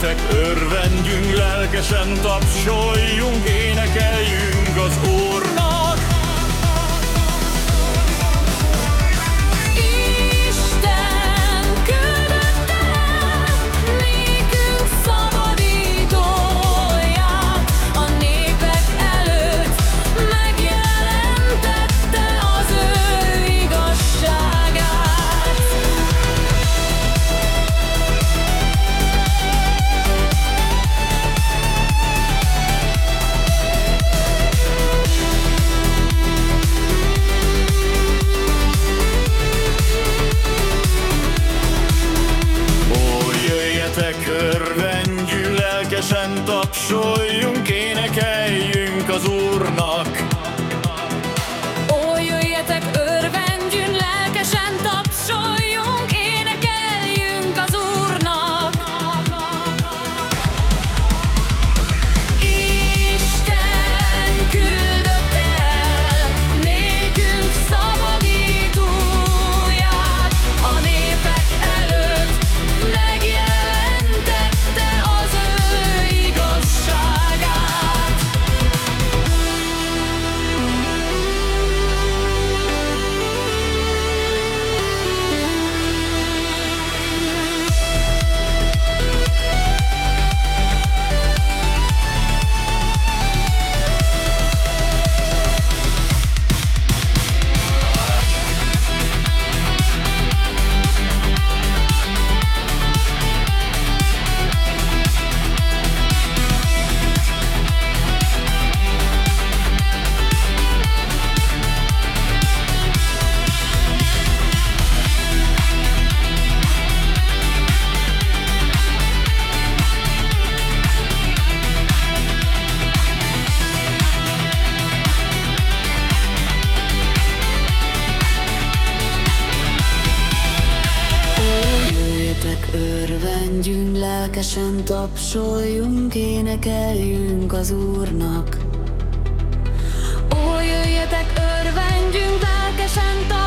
jöjjetek, örvendjünk, lelkesen tapsoljunk, énekeljünk az Úrnak. Lelkesen tapsoljunk, énekeljünk az Úrnak. Jöjjetek, örvendjünk, lelkesen tapsoljunk, énekeljünk az Úrnak. Ó, jöjjetek, örvendjünk, lelkesen tapsoljunk,